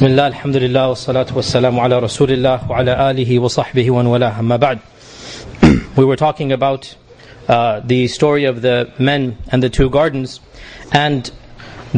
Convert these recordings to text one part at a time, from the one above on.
بسم الله الحمد لله والصلاة والسلام على رسول الله وعلى آله وصحبه ومن والاه أما بعد We were talking about uh, the story of the men and the two gardens and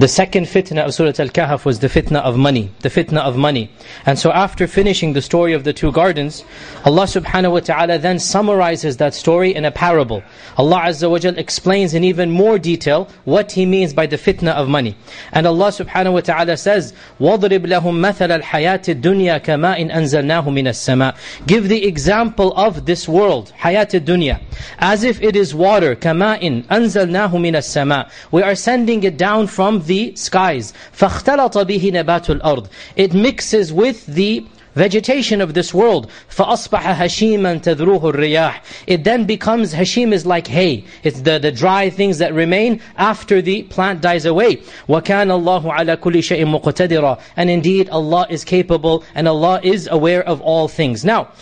the second fitna of Surah Al-Kahf was the fitna of money, the fitna of money. And so after finishing the story of the two gardens, Allah subhanahu wa ta'ala then summarizes that story in a parable. Allah Azza wa Jal explains in even more detail what He means by the fitna of money. And Allah subhanahu wa ta'ala says, وَضْرِبْ لَهُمْ مَثَلَ الْحَيَاةِ الدُّنْيَا كَمَاءٍ أَنزَلْنَاهُ مِنَ السَّمَاءِ Give the example of this world, hayat dunya as if it is water, كَمَاءٍ أَنزَلْنَاهُ مِنَ السَّمَاءِ We are sending it down from the skies. فَاخْتَلَطَ بِهِ نَبَاتُ الْأَرْضِ It mixes with the vegetation of this world. فَأَصْبَحَ هَشِيمًا تَذْرُوهُ الرِّيَاحِ It then becomes, hashim is like hay. It's the, the dry things that remain after the plant dies away. وَكَانَ اللَّهُ عَلَى كُلِّ شَيْءٍ مُقْتَدِرًا And indeed, Allah is capable and Allah is aware of all things. Now,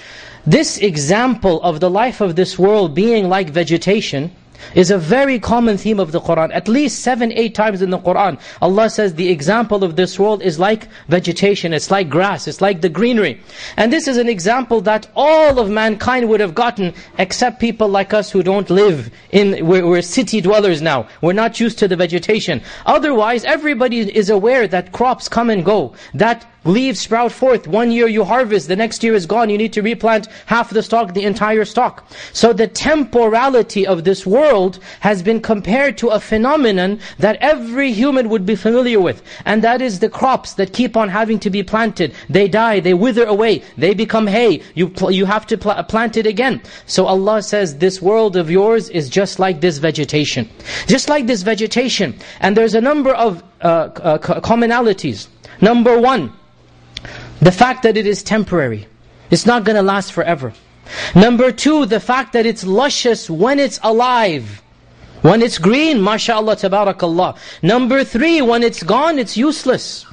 this example of the life of this world being like vegetation, is a very common theme of the Qur'an. At least seven, eight times in the Qur'an, Allah says the example of this world is like vegetation, it's like grass, it's like the greenery. And this is an example that all of mankind would have gotten, except people like us who don't live in, we're, we're city dwellers now. We're not used to the vegetation. Otherwise, everybody is aware that crops come and go, that Leaves sprout forth. One year you harvest, the next year is gone. You need to replant half the stock, the entire stock. So the temporality of this world has been compared to a phenomenon that every human would be familiar with. And that is the crops that keep on having to be planted. They die, they wither away, they become hay. You, you have to pl plant it again. So Allah says, this world of yours is just like this vegetation. Just like this vegetation. And there's a number of uh, uh, commonalities. Number one, the fact that it is temporary. It's not going to last forever. Number two, the fact that it's luscious when it's alive. When it's green, mashallah, tabarakallah. Number three, when it's gone, it's useless.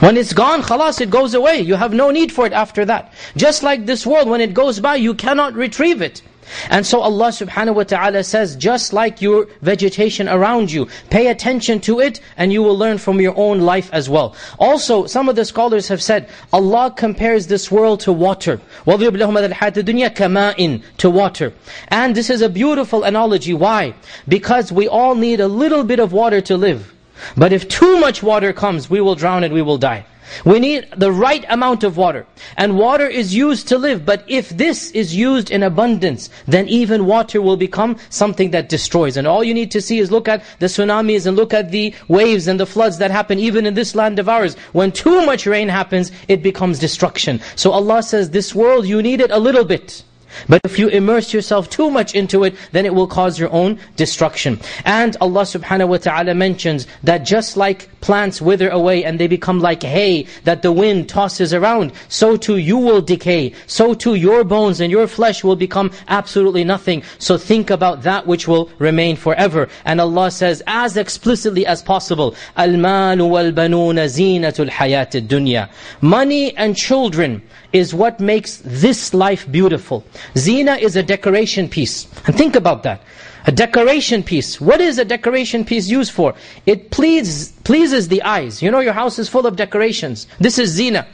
When it's gone, khalas, it goes away. You have no need for it after that. Just like this world, when it goes by, you cannot retrieve it. And so Allah subhanahu wa ta'ala says, just like your vegetation around you, pay attention to it and you will learn from your own life as well. Also, some of the scholars have said, Allah compares this world to water. وَضْرِبْ لَهُمَ الْحَيَاةِ الدُّنْيَا كَمَاءٍ To water. And this is a beautiful analogy. Why? Because we all need a little bit of water to live. But if too much water comes, we will drown and we will die. We need the right amount of water. And water is used to live. But if this is used in abundance, then even water will become something that destroys. And all you need to see is look at the tsunamis and look at the waves and the floods that happen even in this land of ours. When too much rain happens, it becomes destruction. So Allah says, this world, you need it a little bit. But if you immerse yourself too much into it, then it will cause your own destruction. And Allah subhanahu wa ta'ala mentions that just like plants wither away and they become like hay that the wind tosses around, so too you will decay. So too your bones and your flesh will become absolutely nothing. So think about that which will remain forever. And Allah says as explicitly as possible, الْمَالُ وَالْبَنُونَ زِينَةُ الْحَيَاةِ الدُّنْيَا Money and children is what makes this life beautiful. Zina is a decoration piece. And think about that. A decoration piece. What is a decoration piece used for? It pleases, pleases the eyes. You know your house is full of decorations. This is zina.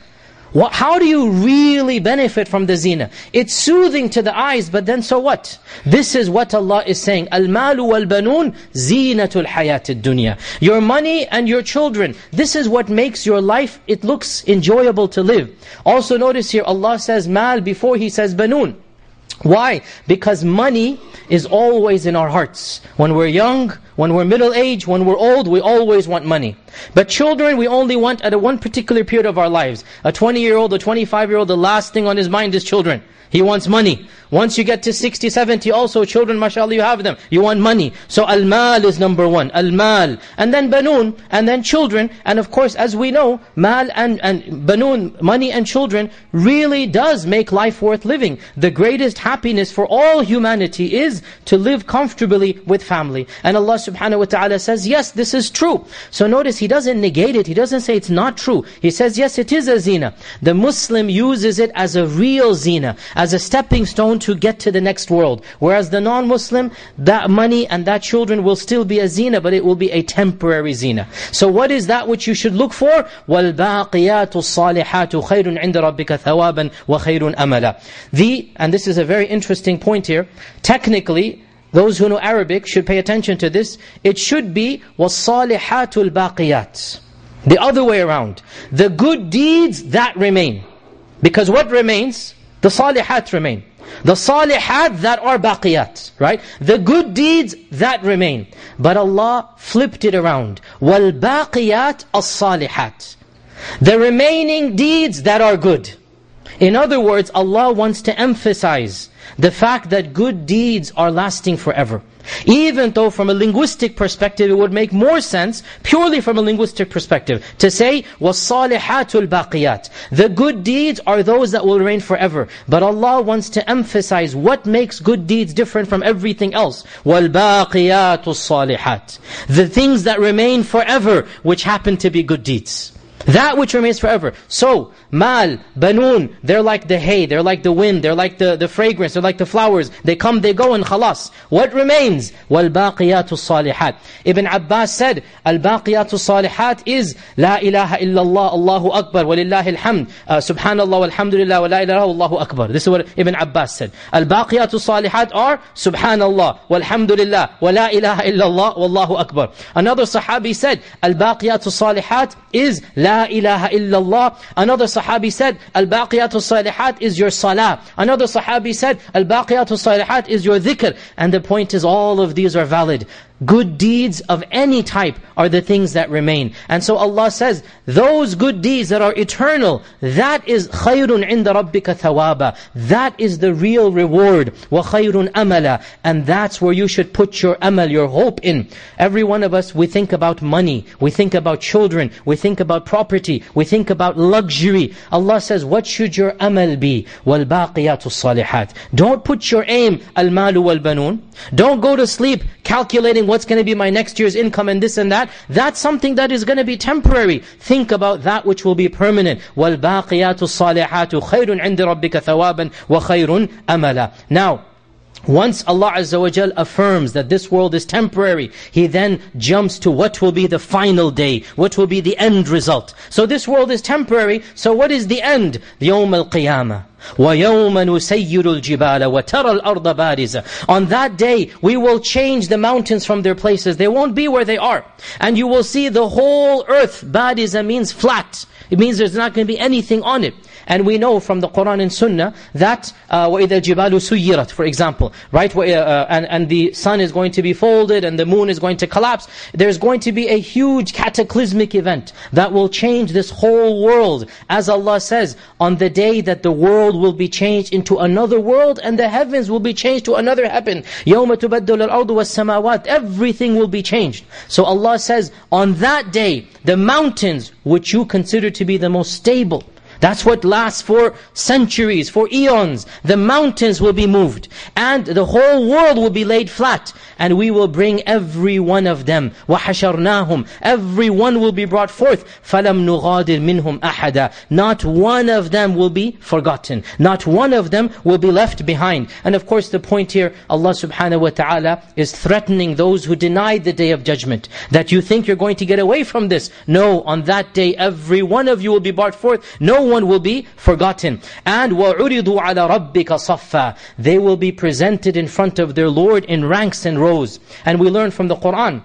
What, how do you really benefit from the zina? It's soothing to the eyes, but then so what? This is what Allah is saying. Al-malu wal-banun zinatul dunya. Your money and your children. This is what makes your life, it looks enjoyable to live. Also notice here, Allah says mal before He says banun. Why? Because money is always in our hearts. When we're young, when we're middle-aged, when we're old, we always want money. But children, we only want at a one particular period of our lives. A 20-year-old, a 25-year-old, the last thing on his mind is children. He wants money. Once you get to 60, 70, also children, mashallah, you have them. You want money. So al-mal is number one. Al-mal. And then banoon, and then children. And of course, as we know, mal and, and banoon, money and children, really does make life worth living. The greatest happiness for all humanity is to live comfortably with family. And Allah subhanahu wa ta'ala says, yes, this is true. So notice, He doesn't negate it. He doesn't say it's not true. He says, yes, it is a zina. The Muslim uses it as a real zina, as a stepping stone to get to the next world. Whereas the non-Muslim, that money and that children will still be a zina, but it will be a temporary zina. So what is that which you should look for? وَالْبَاقِيَاتُ الصَّالِحَاتُ خَيْرٌ عِنْدَ رَبِّكَ ثَوَابًا وَخَيْرٌ أَمَلًا The, and this is a very interesting point here, technically, those who know Arabic should pay attention to this. It should be وَالصَّالِحَاتُ الْبَاقِيَاتُ The other way around. The good deeds that remain. Because what remains? The salihat remain. The salihat that are baqiyat, right? The good deeds that remain. But Allah flipped it around. وَالْبَاقِيَاتِ الصَّالِحَاتِ The remaining deeds that are good. In other words, Allah wants to emphasize the fact that good deeds are lasting forever. Even though from a linguistic perspective it would make more sense, purely from a linguistic perspective, to say, وَالصَّالِحَاتُ الْبَاقِيَاتِ The good deeds are those that will remain forever. But Allah wants to emphasize what makes good deeds different from everything else. وَالْبَاقِيَاتُ الصَّالِحَاتِ The things that remain forever, which happen to be good deeds. That which remains forever. So, mal, banoon, they're like the hay, they're like the wind, they're like the, the fragrance, they're like the flowers. They come, they go, and khalas. What remains? وَالْبَاقِيَاتُ الصَّالِحَاتِ Ibn Abbas said, الْبَاقِيَاتُ الصَّالِحَاتِ is La ilaha illallah, Allahu Akbar, walillahi alhamd, uh, subhanallah, walhamdulillah, wa la ilaha Allahu Akbar. This is what Ibn Abbas said. الْبَاقِيَاتُ الصَّالِحَاتِ are subhanallah, walhamdulillah, wa la ilaha illallah, wallahu Akbar. Another sahabi said, الْبَاقِيَاتُ الصَّالِحَاتِ is La La ilaha illallah. Another Sahabi said, Al-Baqiyatu Salihat is your salah. Another Sahabi said, Al-Baqiyatu Salihat is your dhikr. And the point is all of these are valid. Good deeds of any type are the things that remain. And so Allah says, those good deeds that are eternal, that is خَيْرٌ عِنْدَ رَبِّكَ ثَوَابًا That is the real reward. وَخَيْرٌ أَمَلًا And that's where you should put your amal, your hope in. Every one of us, we think about money, we think about children, we think about property, we think about luxury. Allah says, what should your amal be? وَالْبَاقِيَاتُ الصَّالِحَاتِ Don't put your aim, al-malu wal-banun. Don't go to sleep calculating what's going to be my next year's income and this and that. That's something that is going to be temporary. Think about that which will be permanent. وَالْبَاقِيَاتُ الصَّالِحَاتُ خَيْرٌ عِنْدِ رَبِّكَ ثَوَابًا وَخَيْرٌ أَمَلًا Now, once Allah Azza wa Jal affirms that this world is temporary, He then jumps to what will be the final day, what will be the end result. So this world is temporary, so what is the end? يوم القيامة وَيَوْمَ نُسَيِّرُ الْجِبَالَ وَتَرَى الْأَرْضَ بَارِزَ On that day, we will change the mountains from their places. They won't be where they are. And you will see the whole earth, bariza means flat. It means there's not going to be anything on it. And we know from the Quran and Sunnah that uh, وَإِذَا الْجِبَالُ سُيِّرَتْ For example, right? Uh, uh, and, and the sun is going to be folded and the moon is going to collapse. There's going to be a huge cataclysmic event that will change this whole world. As Allah says, on the day that the world will be changed into another world and the heavens will be changed to another heaven. يَوْمَ تُبَدُّلَ الْأَرْضُ وَالسَّمَاوَاتِ Everything will be changed. So Allah says, on that day, the mountains, which you consider to be the most stable, that's what lasts for centuries, for eons. The mountains will be moved. And the whole world will be laid flat. And we will bring every one of them. وَحَشَرْنَاهُمْ Every one will be brought forth. فَلَمْ نُغَادِرْ مِنْهُمْ أَحَدًا Not one of them will be forgotten. Not one of them will be left behind. And of course the point here, Allah subhanahu wa ta'ala is threatening those who deny the day of judgment. That you think you're going to get away from this. No, on that day every one of you will be brought forth. No one will be forgotten. And وَعُرِضُوا عَلَى رَبِّكَ صَفًّا They will be presented in front of their Lord in ranks and rows. And we learn from the Qur'an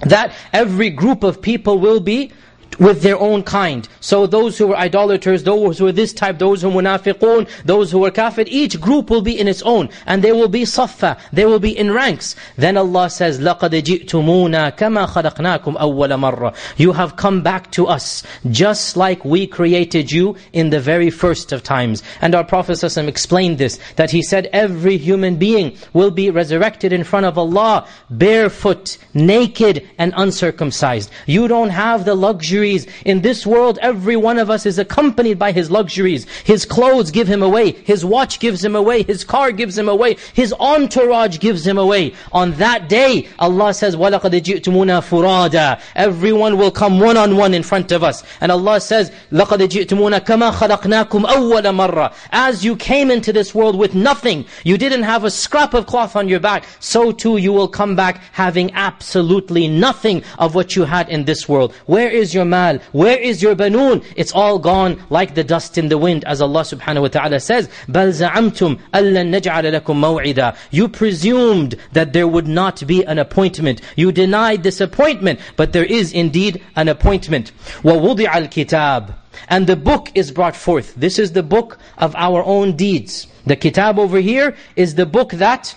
that every group of people will be with their own kind. So those who were idolaters, those who were this type, those who were munafiqun, those who were kafir, each group will be in its own. And they will be saffa, they will be in ranks. Then Allah says, لَقَدْ جِئْتُمُونَا كَمَا خَلَقْنَاكُمْ أَوَّلَ مَرَّةٍ You have come back to us, just like we created you in the very first of times. And our Prophet ﷺ explained this, that he said, every human being will be resurrected in front of Allah, barefoot, naked, and uncircumcised. You don't have the luxury luxuries. In this world, every one of us is accompanied by his luxuries. His clothes give him away. His watch gives him away. His car gives him away. His entourage gives him away. On that day, Allah says, وَلَقَدْ جِئْتُمُونَا فُرَادًا Everyone will come one-on-one in front of us. And Allah says, لَقَدْ جِئْتُمُونَا كَمَا خَلَقْنَاكُمْ أَوَّلَ مَرَّةً As you came into this world with nothing, you didn't have a scrap of cloth on your back, so too you will come back having absolutely nothing of what you had in this world. Where is your mal? Where is your banoon? It's all gone like the dust in the wind as Allah subhanahu wa ta'ala says, بَلْ زَعَمْتُمْ أَلَّن نَجْعَلَ لَكُمْ مَوْعِدًا You presumed that there would not be an appointment. You denied this appointment, but there is indeed an appointment. وَوُضِعَ الْكِتَابِ And the book is brought forth. This is the book of our own deeds. The kitab over here is the book that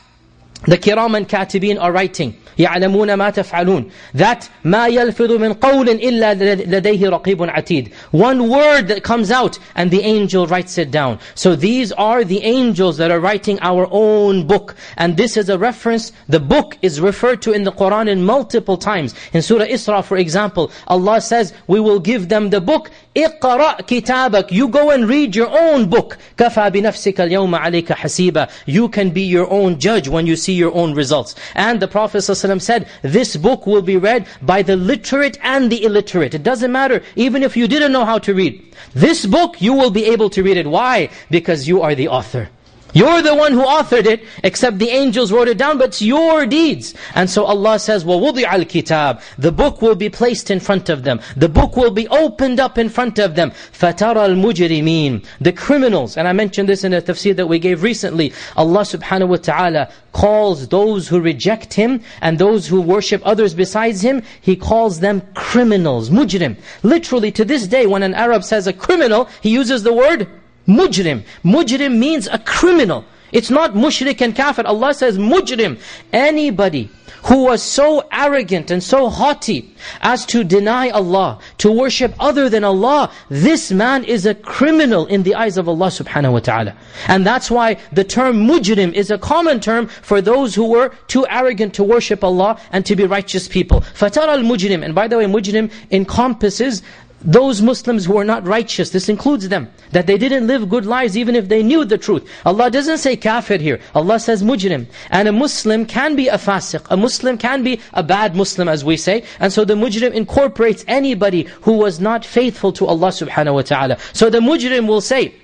the kiram and katibin are writing. يعلمون ما تفعلون that ما يلفظ من قول إلا لديه رقيب عتيد one word that comes out and the angel writes it down so these are the angels that are writing our own book and this is a reference the book is referred to in the Quran in multiple times in Surah Isra for example Allah says we will give them the book اقرأ كتابك you go and read your own book كفى بنفسك اليوم عليك حسيبا you can be your own judge when you see your own results and the Prophet ﷺ said, this book will be read by the literate and the illiterate. It doesn't matter, even if you didn't know how to read. This book, you will be able to read it. Why? Because you are the author. You're the one who authored it, except the angels wrote it down, but it's your deeds. And so Allah says, وَوُضِعَ الْكِتَابِ The book will be placed in front of them. The book will be opened up in front of them. فَتَرَى الْمُجْرِمِينَ The criminals, and I mentioned this in a tafsir that we gave recently, Allah subhanahu wa ta'ala calls those who reject Him and those who worship others besides Him, He calls them criminals, mujrim. Literally to this day, when an Arab says a criminal, he uses the word Mujrim. Mujrim means a criminal. It's not mushrik and kafir. Allah says mujrim. Anybody who was so arrogant and so haughty as to deny Allah, to worship other than Allah, this man is a criminal in the eyes of Allah subhanahu wa ta'ala. And that's why the term mujrim is a common term for those who were too arrogant to worship Allah and to be righteous people. Fatah al-mujrim. And by the way, mujrim encompasses those Muslims who are not righteous, this includes them, that they didn't live good lives even if they knew the truth. Allah doesn't say kafir here, Allah says mujrim. And a Muslim can be a fasiq, a Muslim can be a bad Muslim as we say. And so the mujrim incorporates anybody who was not faithful to Allah subhanahu wa ta'ala. So the mujrim will say,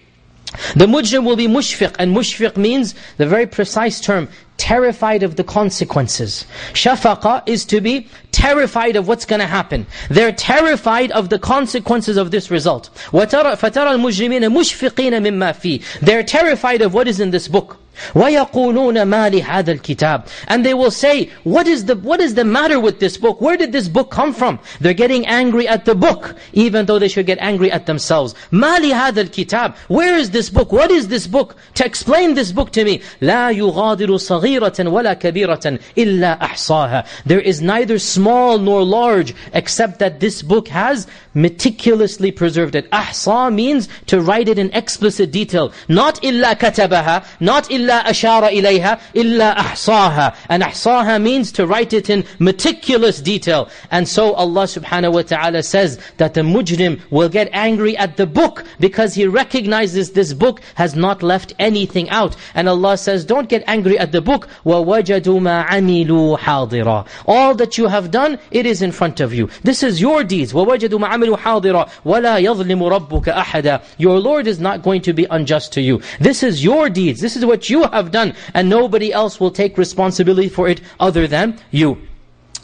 the mujrim will be mushfiq, and mushfiq means, the very precise term, terrified of the consequences. Shafaqa is to be terrified of what's going to happen. They're terrified of the consequences of this result. فَتَرَى الْمُجْرِمِينَ مُشْفِقِينَ مِمَّا فِيهِ They're terrified of what is in this book. وَيَقُولُونَ مَا لِهَذَا الْكِتَابِ And they will say, what is, the, what is the matter with this book? Where did this book come from? They're getting angry at the book, even though they should get angry at themselves. مَا لِهَذَا الْكِتَابِ Where is this book? What is this book? To explain this book to me. لَا يُغَادِرُ صَغِيرَةً وَلَا كَبِيرَةً إِلَّا أَحْصَاهَا There is neither small nor large, except that this book has meticulously preserved it. Ahsa means to write it in explicit detail. Not illa katabaha, not illa ashara ilayha, illa ahsaha. And ahsaha means to write it in meticulous detail. And so Allah subhanahu wa ta'ala says that the mujrim will get angry at the book because he recognizes this book has not left anything out. And Allah says, don't get angry at the book. وَوَجَدُوا مَا عَمِلُوا حَاضِرًا All that you have done, it is in front of you. This is your deeds. وَوَجَدُوا مَا عَمِلُوا حاضرا ولا يظلم ربك أحدا Your Lord is not going to be unjust to you. This is your deeds. This is what you have done. And nobody else will take responsibility for it other than you.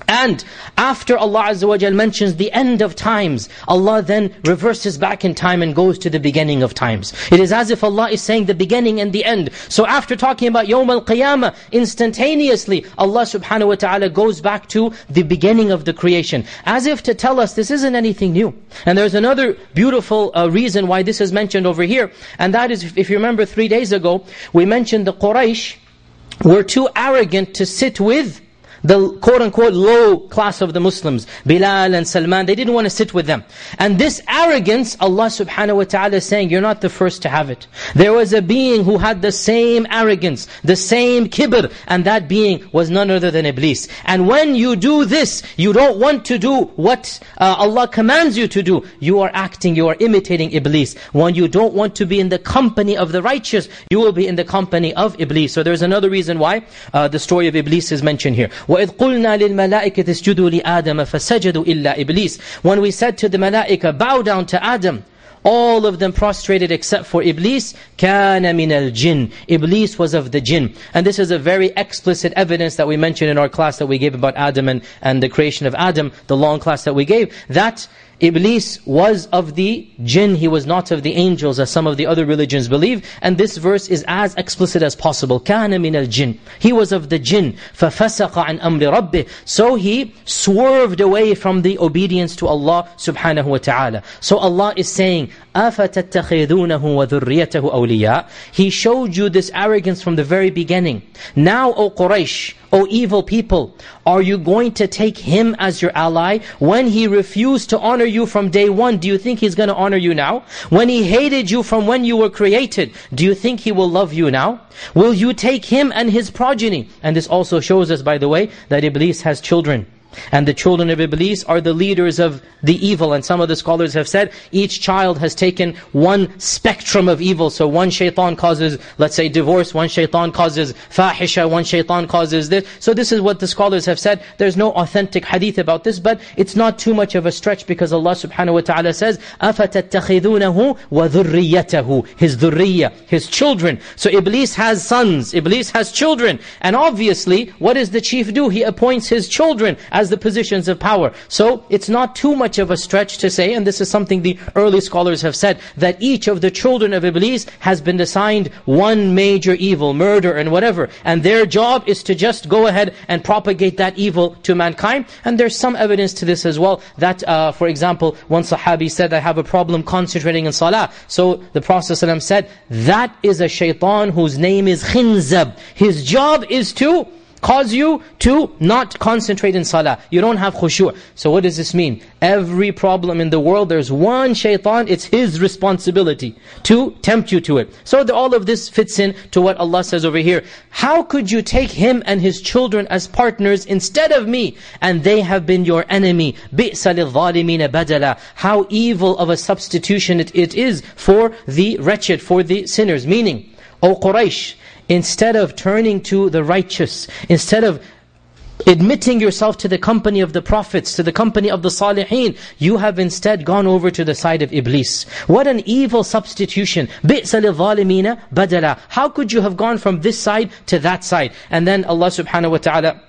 And after Allah Azza wa Jal mentions the end of times, Allah then reverses back in time and goes to the beginning of times. It is as if Allah is saying the beginning and the end. So after talking about Yawm al-Qiyamah, instantaneously Allah subhanahu wa ta'ala goes back to the beginning of the creation. As if to tell us this isn't anything new. And there's another beautiful uh, reason why this is mentioned over here. And that is, if you remember three days ago, we mentioned the Quraysh were too arrogant to sit with the quote-unquote low class of the Muslims, Bilal and Salman, they didn't want to sit with them. And this arrogance, Allah subhanahu wa ta'ala is saying, you're not the first to have it. There was a being who had the same arrogance, the same kibr, and that being was none other than Iblis. And when you do this, you don't want to do what uh, Allah commands you to do. You are acting, you are imitating Iblis. When you don't want to be in the company of the righteous, you will be in the company of Iblis. So there's another reason why uh, the story of Iblis is mentioned here. وَإِذْ قُلْنَا لِلْمَلَائِكَةِ اسْجُدُوا لِآدَمَ فَسَجَدُوا إِلَّا إِبْلِيسِ When we said to the malaika, bow down to Adam, all of them prostrated except for Iblis. كَانَ مِنَ الْجِنِّ Iblis was of the jinn. And this is a very explicit evidence that we mentioned in our class that we gave about Adam and, and the creation of Adam, the long class that we gave, that Iblis was of the jinn, he was not of the angels as some of the other religions believe. And this verse is as explicit as possible. كَانَ مِنَ الْجِنِّ He was of the jinn. فَفَسَقَ عَنْ أَمْرِ رَبِّهِ So he swerved away from the obedience to Allah subhanahu wa ta'ala. So Allah is saying, أَفَتَتَّخِذُونَهُ وَذُرِّيَّتَهُ أَوْلِيَاءَ He showed you this arrogance from the very beginning. Now, O Quraysh, O evil people, are you going to take him as your ally? When he refused to honor you from day one, do you think he's going to honor you now? When he hated you from when you were created, do you think he will love you now? Will you take him and his progeny? And this also shows us, by the way, that Iblis has children. And the children of Iblis are the leaders of the evil. And some of the scholars have said, each child has taken one spectrum of evil. So one shaitan causes, let's say, divorce. One shaitan causes fahisha. One shaitan causes this. So this is what the scholars have said. There's no authentic hadith about this, but it's not too much of a stretch because Allah subhanahu wa ta'ala says, أَفَتَتَّخِذُونَهُ وَذُرِّيَّتَهُ His dhurriya, His children. So Iblis has sons. Iblis has children. And obviously, what does the chief do? He appoints his children as has the positions of power. So it's not too much of a stretch to say, and this is something the early scholars have said, that each of the children of Iblis has been assigned one major evil, murder and whatever. And their job is to just go ahead and propagate that evil to mankind. And there's some evidence to this as well, that uh, for example, one sahabi said, I have a problem concentrating in salah. So the Prophet ﷺ said, that is a shaitan whose name is khinzab. His job is to cause you to not concentrate in salah. You don't have khushu'. So what does this mean? Every problem in the world, there's one shaitan, it's his responsibility to tempt you to it. So the, all of this fits in to what Allah says over here. How could you take him and his children as partners instead of me? And they have been your enemy. بِئْسَ لِلظَّالِمِينَ بَدَلًا How evil of a substitution it, it is for the wretched, for the sinners. Meaning, O Quraysh, Instead of turning to the righteous, instead of admitting yourself to the company of the prophets, to the company of the salihin, you have instead gone over to the side of Iblis. What an evil substitution. بِئْسَ لِلظَّالِمِينَ بَدَلًا How could you have gone from this side to that side? And then Allah subhanahu wa ta'ala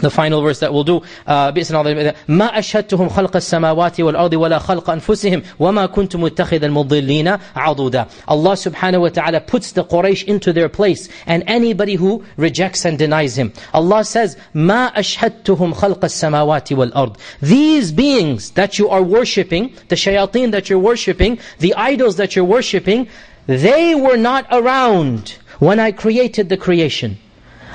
the final verse that we'll do بإسم الله ما أشهدتهم خلق السماوات والأرض ولا خلق أنفسهم وما كنت متخذ المضلين عضودا Allah subhanahu wa ta'ala puts the Quraysh into their place and anybody who rejects and denies Him Allah says ما أشهدتهم خلق السماوات والأرض These beings that you are worshipping the shayateen that you're worshipping the idols that you're worshipping they were not around when I created the creation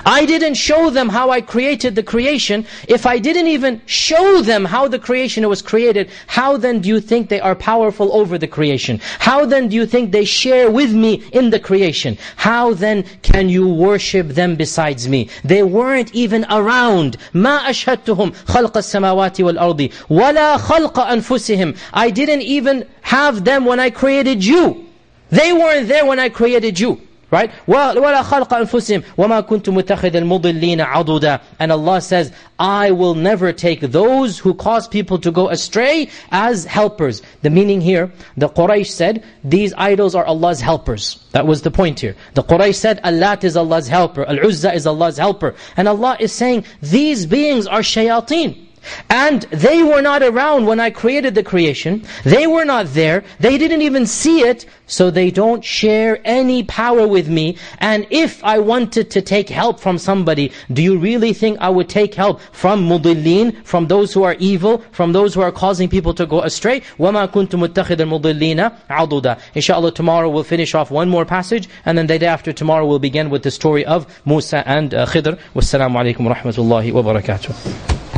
I didn't show them how I created the creation. If I didn't even show them how the creation was created, how then do you think they are powerful over the creation? How then do you think they share with me in the creation? How then can you worship them besides me? They weren't even around. ما أشهدتهم خلق السماوات والأرض ولا خلق أنفسهم. I didn't even have them when I created you. They weren't there when I created you. Right? وَلَا خَلْقَ أَنفُسِهِمْ وَمَا كُنْتُ مُتَّخِذَ الْمُضِلِّينَ عَضُدًا And Allah says, I will never take those who cause people to go astray as helpers. The meaning here, the Quraysh said, these idols are Allah's helpers. That was the point here. The Quraysh said, Al-Lat is Allah's helper, Al-Uzza is Allah's helper. And Allah is saying, these beings are shayateen. And they were not around when I created the creation. They were not there. They didn't even see it. So they don't share any power with me. And if I wanted to take help from somebody, do you really think I would take help from mudillin, from those who are evil, from those who are causing people to go astray? وَمَا كُنْتُ مُتَّخِذَ الْمُضِلِّينَ عَضُدًا Inshallah tomorrow we'll finish off one more passage. And then the day after tomorrow we'll begin with the story of Musa and uh, Khidr. Wassalamu alaikum wa rahmatullahi wa barakatuh.